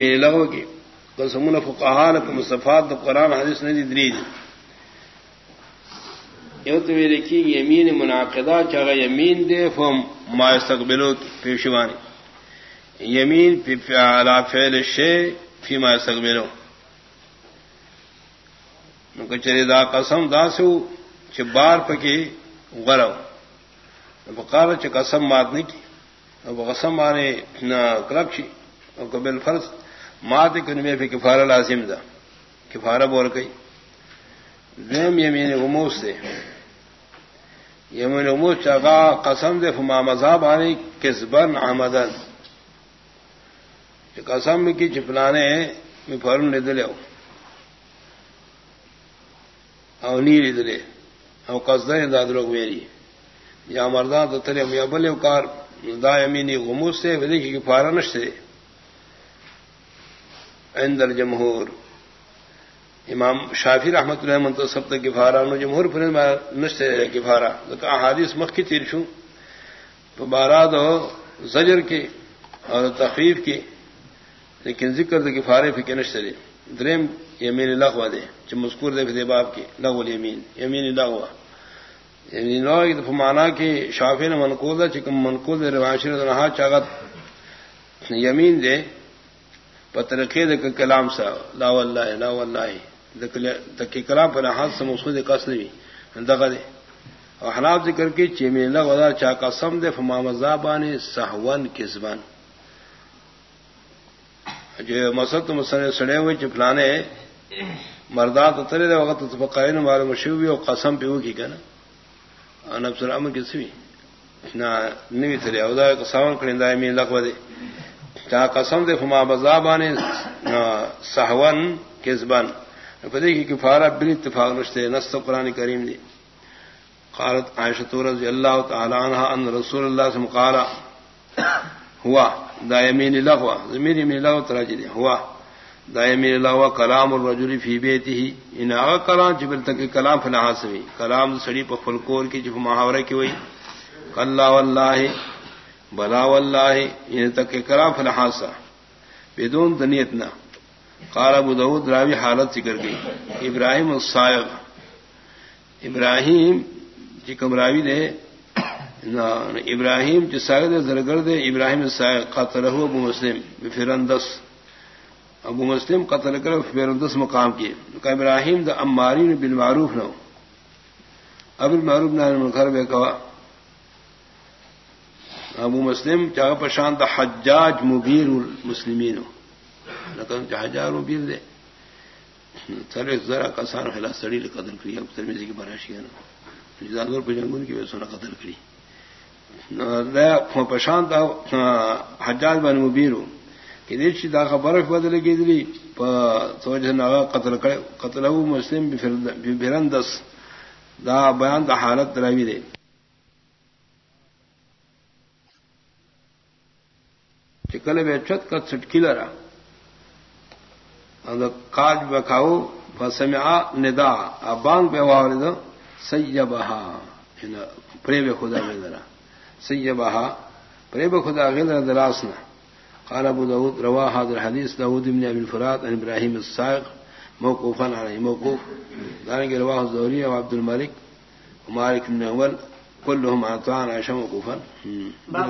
یعنی لگو کی قسمون فقہان کو مصفات تو قرآن حدیث نے دریج. یو تو میرے کی یمین منعقدہ چاہا یمین دے فم ما استقبلو پیشوانی یمین فی علا فعل شے، فی ما استقبلو نکو چلی دا قسم دا سو، چھ بار پکی غرو. فقال چھ قسم مات نہیں کی. اب قسم مانے کلب چھی. اور قبل فرض مات کنوے پہ کفارہ لازم دا. کفارہ بول گئی. دیم یمین اموس سے یمین اموس چاگا قسم دے فما مذہب آنے کسبن آمدن قسم کی چپلانے میں فرم نے دلے او نی دلے. او قصدہ داد لوگ میری یا مردان تو تلے یا بلے کار. دا یمینی غموس سے ودی کی کفارہ نشتے دے. عند الجمہور امام شافی رحمت اللہ منتصب تک گفارا نو جمہور پر نشتے گفارا۔ تو احادیث مخ کی تیر شوں تو بارات زجر کی اور تخفیف کی، لیکن ذکر تو گفارے پھر نشتے دے۔ دریم یمین لغوا دے جو مذکور دے دے باپ کی، لغو الیمین، یمین لغوا یمین لغوا کی دفعہ مانا کہ شافی نے منقول دا چکم منقول دے رواشر رہا چاگت یمین دے۔ پترقی دک کلام سا، لا واللہ لا واللہ دکی کلام پر ہاتھ سے مسخود قص نہیں دغه دے۔ اور حناب ذکر کی چیمی اللہ ودا چا قسم دے، فما مذابان سہون کسبان جو مسد مسئلے سڑے ہوئے چپلانے مردات اترے دے، وقت تفقائن والے مشوبی اور قسم پہ کی کہنا نفس الامر کسی بھی۔ نہ نہیں تھرے اودا قسم کھڑندہ می لغو دے۔ چاہ قسم دے فما بزابان سہون کسبن پدے کی کفارہ بن اتفاق رشتے نست قرآن کریم دی۔ قالت عائشہ رضی اللہ تعالی عنہ ان رسول اللہ سے مقالا ہوا، دا یمین لغوا زمین یمین لغوا تراجی ہوا، دا یمین لغوا کلام الرجل فی بیتی ہی ان آغا کلام جبل تک کلام فلحا سوی کلام سڑی پا فلکور کی، جب محاورہ کی ہوئی۔ قلہ واللہ بلا واللہ ان تک کرا فلحاسا بدون دنیت نہ۔ قال ابو داود، راوی حالت ذکر گئی ابراہیم الصائغ۔ ابراہیم جی کمراوی دے۔ ابراہیم جی جو ساغ زرگر دے۔ ابراہیم الصائغ قتل ابو مسلم فرندس ابو مسلم قتل کر فرندس مقام کیے۔ ابراہیم دا امارین بالمعروف نہ اب المعروف نہ گھر بے کوا ابو مسلم چاہ پشانت حجاج مبیر المسلمین. حجاج مبیر دے. سر ذرا کسان خلا سڑی قدر کری. اب ترمیزی کی براشی ہے نا. جانور پہ جنگون کی وجہ قدر کری. پشانت حجاج بن مبیر ہوں کہ دیکھ دا برف بدل کی دلی. قتل قتل مسلم بفرندس. دا بیان دا حالت دراوی دے. چکل بے چت کا چٹکی لرا کاج بکھاؤ بسمیا ندا۔ بانگ پہ واور دو سی بہا یعنی پرے بے خدا میں ذرا سی بہا پرے بے خدا غیر دراسنا قال ابو داود، روا حاضر حدیث داود ابن ابن فرات عن ابراہیم السائق، موقوفا علیہ، موقوف۔ دارنگی رواہ الزوری و عبد الملک مالک بن اول كلهم عطان عائشہ موقوفا۔